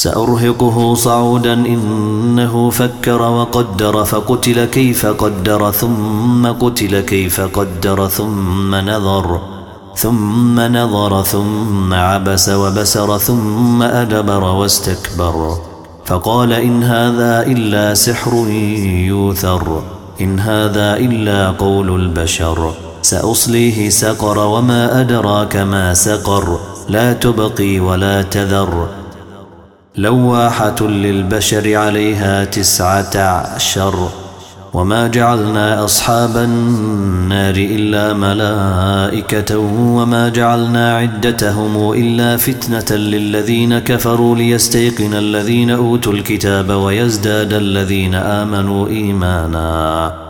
سأرهقه صعودا إنه فكر وقدر فقتل كيف قدر ثم قتل كيف قدر ثم نظر ثم نظر ثم عبس وبسر ثم أدبر واستكبر. فقال إن هذا إلا سحر يوثر إن هذا إلا قول البشر. سأصليه سقر وما أدراك ما سقر لا تبقي ولا تذر. لواحة للبشر عليها تسعة عشر وما جعلنا أصحاب النار إلا ملائكة وما جعلنا عدتهم إلا فتنة للذين كفروا ليستيقن الذين أوتوا الكتاب ويزداد الذين آمنوا إيماناً.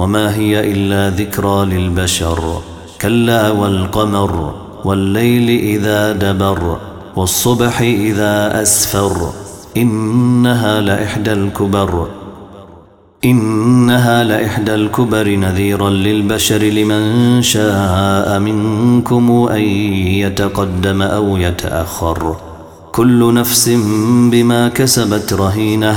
وما هي إلا ذكرى للبشر كلا والقمر والليل إذا دبر والصبح إذا أسفر إنها لإحدى الكبر. إنها لإحدى الكبر نذيرا للبشر لمن شاء منكم أن يتقدم أو يتأخر. كل نفس بما كسبت رهينة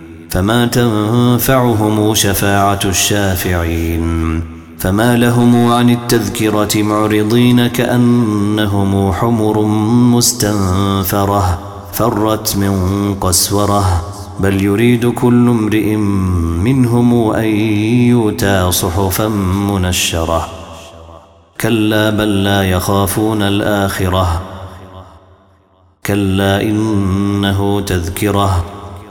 فما تنفعهم شفاعة الشافعين فما لهم عن التذكرة معرضين كأنهم حمر مستنفرة فرت من قسورة بل يريد كل امرئ منهم أن يؤتى صحفا منشرة كلا بل لا يخافون الآخرة كلا إنه تذكرة